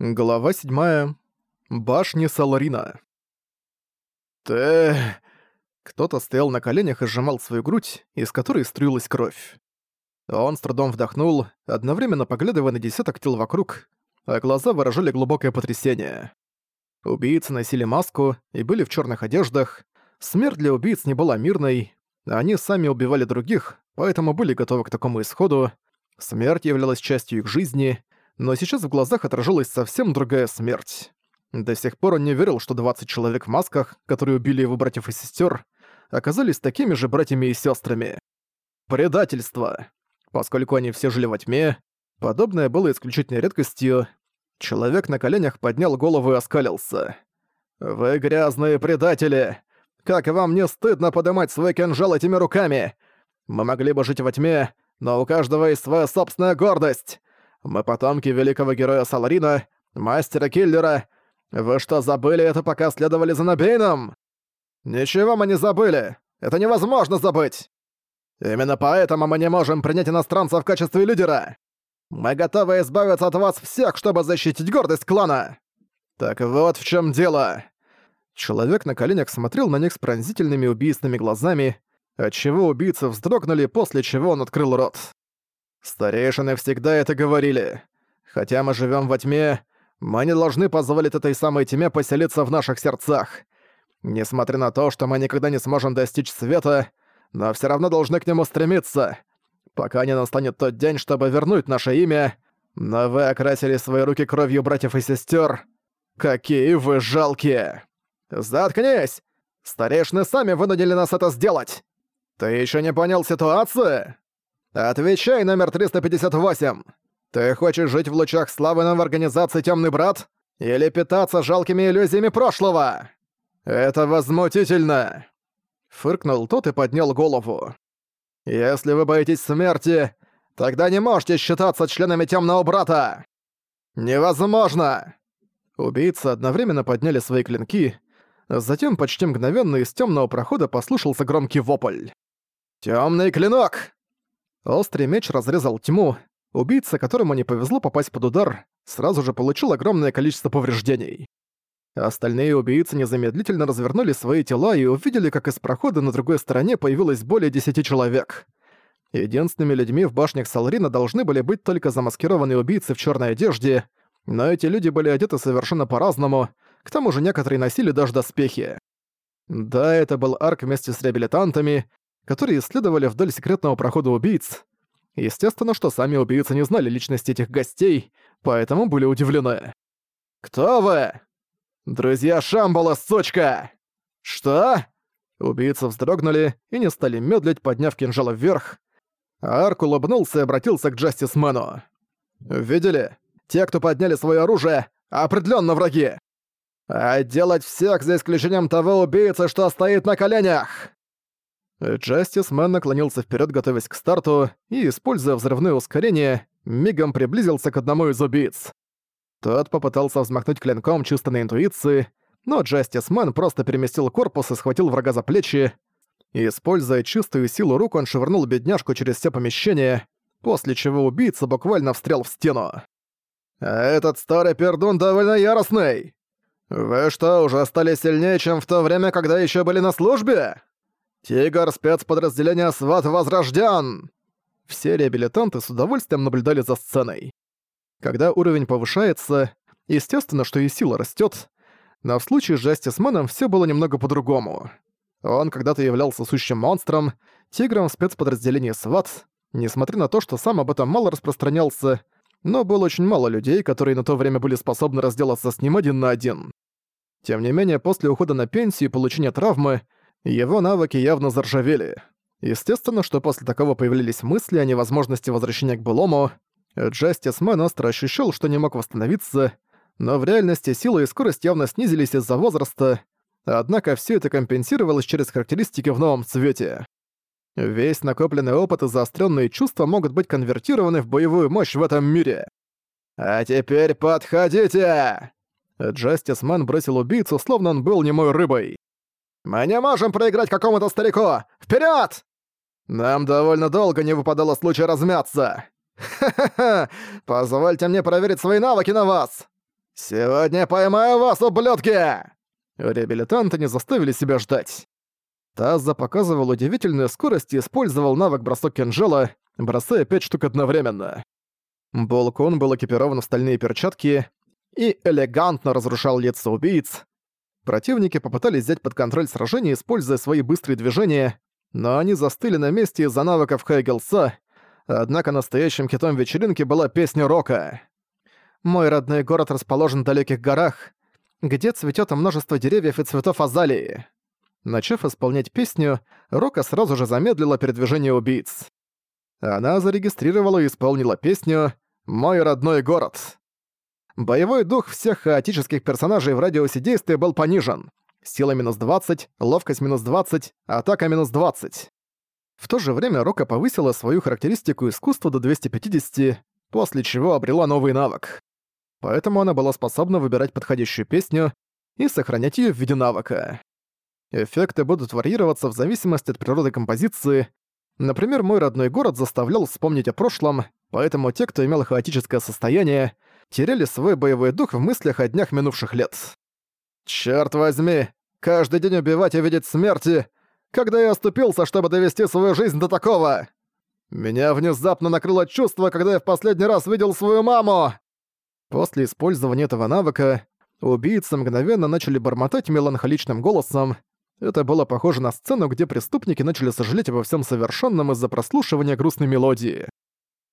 Глава 7. Башни Саларина. «Ты...» Кто-то стоял на коленях и сжимал свою грудь, из которой струилась кровь. Он с трудом вдохнул, одновременно поглядывая на десяток тел вокруг, а глаза выражали глубокое потрясение. Убийцы носили маску и были в черных одеждах. Смерть для убийц не была мирной, они сами убивали других, поэтому были готовы к такому исходу. Смерть являлась частью их жизни, но сейчас в глазах отражалась совсем другая смерть. До сих пор он не верил, что 20 человек в масках, которые убили его братьев и сестер, оказались такими же братьями и сестрами. Предательство. Поскольку они все жили во тьме, подобное было исключительной редкостью. Человек на коленях поднял голову и оскалился. «Вы грязные предатели! Как вам не стыдно поднимать свой кинжал этими руками? Мы могли бы жить во тьме, но у каждого есть своя собственная гордость. Мы потомки великого героя Саларина, мастера-киллера. Вы что, забыли это, пока следовали за Набейном? Ничего мы не забыли. Это невозможно забыть. Именно поэтому мы не можем принять иностранца в качестве лидера. Мы готовы избавиться от вас всех, чтобы защитить гордость клана. Так вот в чем дело. Человек на коленях смотрел на них с пронзительными убийственными глазами, отчего убийцы вздрогнули, после чего он открыл рот. Старейшины всегда это говорили. Хотя мы живем во тьме, мы не должны позволить этой самой тьме поселиться в наших сердцах. Несмотря на то, что мы никогда не сможем достичь света, но все равно должны к нему стремиться, пока не настанет тот день, чтобы вернуть наше имя. Но вы окрасили свои руки кровью братьев и сестер. Какие вы жалкие! Заткнись! Старейшины сами вынудили нас это сделать! Ты еще не понял ситуацию? «Отвечай, номер 358! Ты хочешь жить в лучах славы нам в организации «Тёмный брат» или питаться жалкими иллюзиями прошлого?» «Это возмутительно!» Фыркнул тот и поднял голову. «Если вы боитесь смерти, тогда не можете считаться членами Тёмного брата!» «Невозможно!» Убийцы одновременно подняли свои клинки, затем почти мгновенно из темного прохода послышался громкий вопль. «Тёмный клинок!» Острый меч разрезал тьму. Убийца, которому не повезло попасть под удар, сразу же получил огромное количество повреждений. Остальные убийцы незамедлительно развернули свои тела и увидели, как из прохода на другой стороне появилось более десяти человек. Единственными людьми в башнях Салрина должны были быть только замаскированные убийцы в черной одежде, но эти люди были одеты совершенно по-разному, к тому же некоторые носили даже доспехи. Да, это был арк вместе с реабилитантами, которые исследовали вдоль секретного прохода убийц. Естественно, что сами убийцы не знали личности этих гостей, поэтому были удивлены. «Кто вы?» «Друзья Шамбала, сучка!» «Что?» Убийцы вздрогнули и не стали медлить, подняв кинжалы вверх. Арк улыбнулся и обратился к Джастисмену. «Видели? Те, кто подняли свое оружие, определенно враги! А делать всех за исключением того убийцы, что стоит на коленях!» Джастис Мэн наклонился вперед, готовясь к старту, и, используя взрывное ускорение, мигом приблизился к одному из убийц. Тот попытался взмахнуть клинком чисто на интуиции, но Джастис Мэн просто переместил корпус и схватил врага за плечи. Используя чистую силу рук, он швырнул бедняжку через все помещение, после чего убийца буквально встрял в стену. «А этот старый пердун довольно яростный! Вы что, уже стали сильнее, чем в то время, когда еще были на службе?» «Тигр спецподразделения СВАТ возрожден!» Все реабилитанты с удовольствием наблюдали за сценой. Когда уровень повышается, естественно, что и сила растет, но в случае с Джастисманом все было немного по-другому. Он когда-то являлся сущим монстром, тигром в спецподразделении СВАТ, несмотря на то, что сам об этом мало распространялся, но было очень мало людей, которые на то время были способны разделаться с ним один на один. Тем не менее, после ухода на пенсию и получения травмы, его навыки явно заржавели. Естественно, что после такого появились мысли о невозможности возвращения к былому. Джастис Мэн остро ощущал, что не мог восстановиться, но в реальности сила и скорость явно снизились из-за возраста, однако все это компенсировалось через характеристики в новом цвете. Весь накопленный опыт и заостренные чувства могут быть конвертированы в боевую мощь в этом мире. «А теперь подходите!» Джастис Мэн бросил убийцу, словно он был немой рыбой. Мы не можем проиграть какому-то старику! Вперед! Нам довольно долго не выпадало случая размяться. Ха-ха-ха! Позвольте мне проверить свои навыки на вас! «Сегодня поймаю вас, ублюдки!» Реабилитанты не заставили себя ждать. Таза показывал удивительную скорость и использовал навык бросок кинжала, бросая пять штук одновременно. Болкон был экипирован в стальные перчатки и элегантно разрушал лица убийц. Противники попытались взять под контроль сражение, используя свои быстрые движения, но они застыли на месте из-за навыков Хэггелса, однако настоящим хитом вечеринки была песня Рока. «Мой родной город расположен в далеких горах, где цветет множество деревьев и цветов азалии». Начав исполнять песню, Рока сразу же замедлила передвижение убийц. Она зарегистрировала и исполнила песню «Мой родной город». Боевой дух всех хаотических персонажей в радиусе действия был понижен. Сила минус 20, ловкость минус 20, атака минус 20. В то же время Рока повысила свою характеристику искусства до 250, после чего обрела новый навык. Поэтому она была способна выбирать подходящую песню и сохранять ее в виде навыка. Эффекты будут варьироваться в зависимости от природы композиции. Например, мой родной город заставлял вспомнить о прошлом, поэтому те, кто имел хаотическое состояние, теряли свой боевой дух в мыслях о днях минувших лет. «Чёрт возьми! Каждый день убивать и видеть смерти! Когда я оступился, чтобы довести свою жизнь до такого! Меня внезапно накрыло чувство, когда я в последний раз видел свою маму!» После использования этого навыка убийцы мгновенно начали бормотать меланхоличным голосом, это было похоже на сцену, где преступники начали сожалеть обо всем совершенном из-за прослушивания грустной мелодии.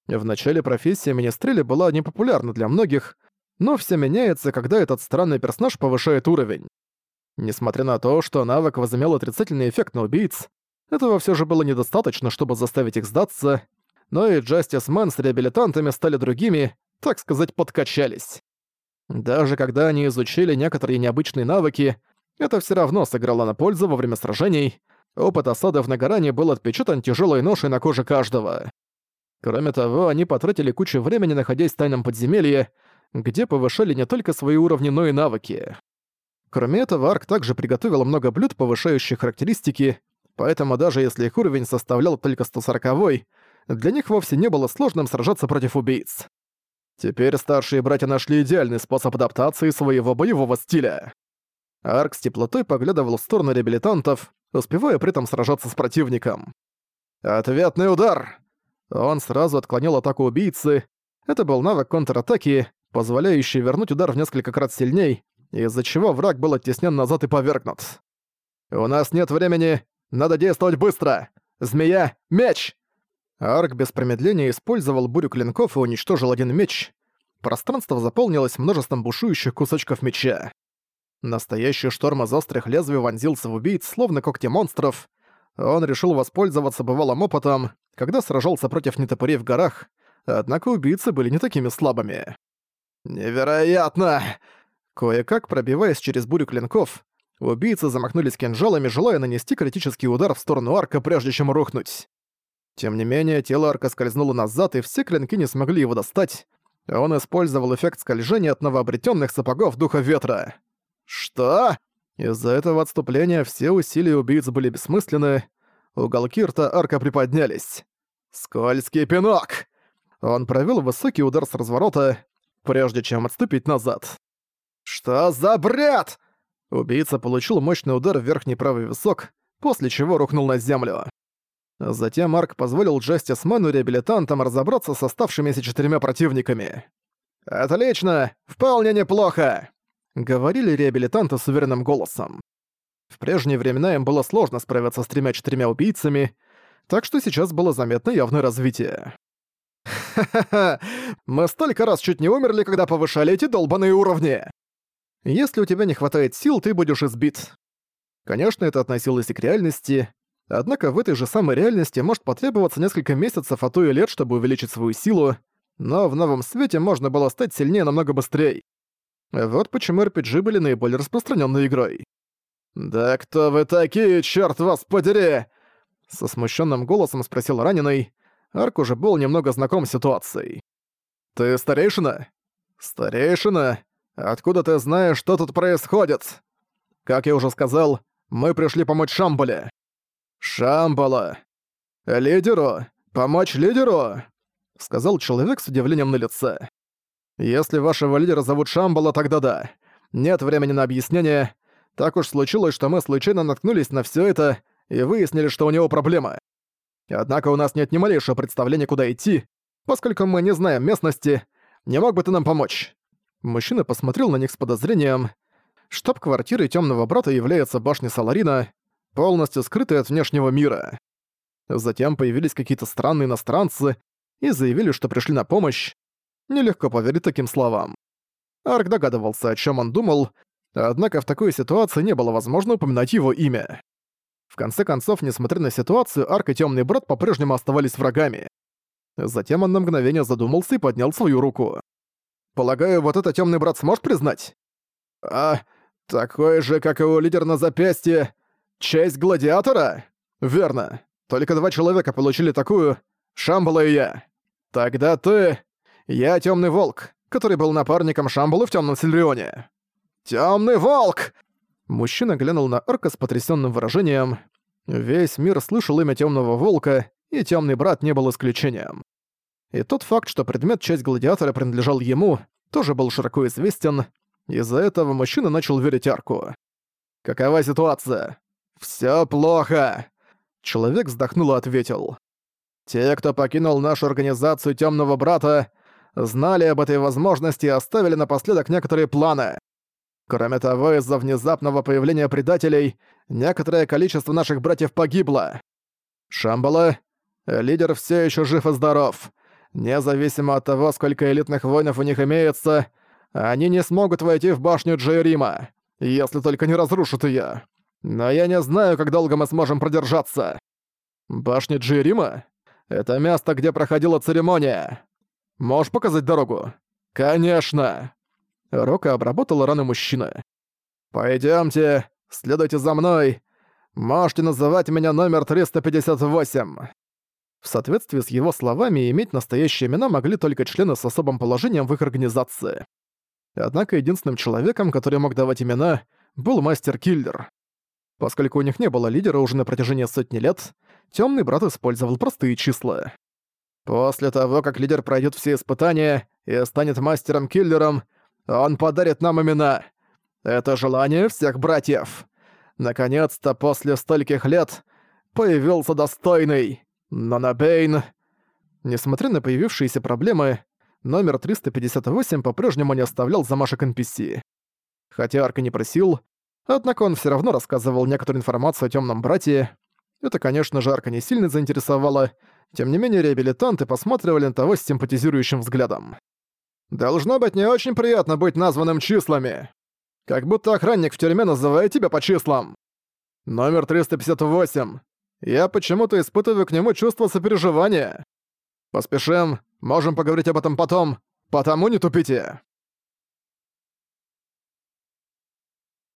В начале профессия Министрели была непопулярна для многих, но все меняется, когда этот странный персонаж повышает уровень. Несмотря на то, что навык возымел отрицательный эффект на убийц, этого все же было недостаточно, чтобы заставить их сдаться, но и Justice Man с реабилитантами стали другими, так сказать, подкачались. Даже когда они изучили некоторые необычные навыки, это все равно сыграло на пользу во время сражений. Опыт осадов на Гаране был отпечатан тяжелой ношей на коже каждого. Кроме того, они потратили кучу времени, находясь в тайном подземелье, где повышали не только свои уровни, но и навыки. Кроме этого, Арк также приготовил много блюд, повышающих характеристики, поэтому даже если их уровень составлял только 140 для них вовсе не было сложным сражаться против убийц. Теперь старшие братья нашли идеальный способ адаптации своего боевого стиля. Арк с теплотой поглядывал в сторону реабилитантов, успевая при этом сражаться с противником. «Ответный удар!» Он сразу отклонил атаку убийцы. Это был навык контратаки, позволяющий вернуть удар в несколько крат сильней, из-за чего враг был оттеснен назад и повергнут. «У нас нет времени, надо действовать быстро! Змея, меч!» Арк без промедления использовал бурю клинков и уничтожил один меч. Пространство заполнилось множеством бушующих кусочков меча. Настоящий шторм из острых лезвий вонзился в убийц, словно когти монстров. Он решил воспользоваться бывалым опытом, когда сражался против нетопырей в горах, однако убийцы были не такими слабыми. «Невероятно!» Кое-как, пробиваясь через бурю клинков, убийцы замахнулись кинжалами, желая нанести критический удар в сторону арка, прежде чем рухнуть. Тем не менее, тело арка скользнуло назад, и все клинки не смогли его достать. Он использовал эффект скольжения от новообретенных сапогов Духа Ветра. «Что?» Из-за этого отступления все усилия убийц были бессмысленны. Уголки рта арка приподнялись. «Скользкий пинок!» Он провел высокий удар с разворота, прежде чем отступить назад. «Что за бред?» Убийца получил мощный удар в верхний правый висок, после чего рухнул на землю. Затем Марк позволил Джастисмену реабилитантам разобраться с оставшимися четырьмя противниками. «Отлично! Вполне неплохо!» говорили реабилитанты с уверенным голосом. В прежние времена им было сложно справиться с тремя-четырьмя убийцами, так что сейчас было заметно явное развитие. «Ха-ха-ха! Мы столько раз чуть не умерли, когда повышали эти долбаные уровни!» «Если у тебя не хватает сил, ты будешь избит». Конечно, это относилось и к реальности, однако в этой же самой реальности может потребоваться несколько месяцев, а то и лет, чтобы увеличить свою силу, но в новом свете можно было стать сильнее намного быстрее. Вот почему RPG были наиболее распространенной игрой. «Да кто вы такие, черт вас подери!» Со смущенным голосом спросил раненый. Арк уже был немного знаком с ситуацией. «Ты старейшина?» «Старейшина? Откуда ты знаешь, что тут происходит?» «Как я уже сказал, мы пришли помочь Шамбале». «Шамбала! Лидеру! Помочь лидеру!» Сказал человек с удивлением на лице. Если вашего лидера зовут Шамбала, тогда да. Нет времени на объяснение. Так уж случилось, что мы случайно наткнулись на все это и выяснили, что у него проблема. Однако у нас нет ни малейшего представления, куда идти, поскольку мы не знаем местности. Не мог бы ты нам помочь?» Мужчина посмотрел на них с подозрением. Штаб-квартирой Темного Брата является башня Саларина, полностью скрытой от внешнего мира. Затем появились какие-то странные иностранцы и заявили, что пришли на помощь. Нелегко поверить таким словам. Арк догадывался, о чем он думал, однако в такой ситуации не было возможно упоминать его имя. В конце концов, несмотря на ситуацию, Арк и Темный Брат по-прежнему оставались врагами. Затем он на мгновение задумался и поднял свою руку. «Полагаю, вот это Темный Брат сможет признать?» «А, такой же, как его лидер на запястье, честь гладиатора?» «Верно. Только два человека получили такую, Шамбала и я. Тогда ты... Я Темный Волк, который был напарником Шамбалы в Темном Сильрионе». «Тёмный Волк!» Мужчина глянул на Арка с потрясённым выражением. Весь мир слышал имя Тёмного Волка, и Тёмный Брат не был исключением. И тот факт, что предмет часть гладиатора принадлежал ему, тоже был широко известен. Из-за этого мужчина начал верить Арку. «Какова ситуация?» «Всё плохо!» Человек вздохнул и ответил. «Те, кто покинул нашу организацию Тёмного Брата, знали об этой возможности и оставили напоследок некоторые планы. Кроме того, из-за внезапного появления предателей, некоторое количество наших братьев погибло. Шамбала, лидер все еще жив и здоров. Независимо от того, сколько элитных воинов у них имеется, они не смогут войти в башню Джейрима, если только не разрушат ее. Но я не знаю, как долго мы сможем продержаться. Башня Джейрима? Это место, где проходила церемония. Можешь показать дорогу? Конечно. Рока обработала раны мужчины. «Пойдёмте, следуйте за мной. Можете называть меня номер 358». В соответствии с его словами, иметь настоящие имена могли только члены с особым положением в их организации. Однако единственным человеком, который мог давать имена, был мастер-киллер. Поскольку у них не было лидера уже на протяжении сотни лет, Тёмный Брат использовал простые числа. После того, как лидер пройдет все испытания и станет мастером-киллером, он подарит нам имена. Это желание всех братьев. Наконец-то после стольких лет появился достойный Нанабейн. Несмотря на появившиеся проблемы, номер 358 по-прежнему не оставлял замашек NPC. Хотя Арка не просил, однако он все равно рассказывал некоторую информацию о темном брате. Это, конечно же, Арка не сильно заинтересовало, тем не менее реабилитанты посматривали на того с симпатизирующим взглядом. Должно быть не очень приятно быть названным числами. Как будто охранник в тюрьме называет тебя по числам. Номер 358. Я почему-то испытываю к нему чувство сопереживания. Поспешим, можем поговорить об этом потом, потому не тупите.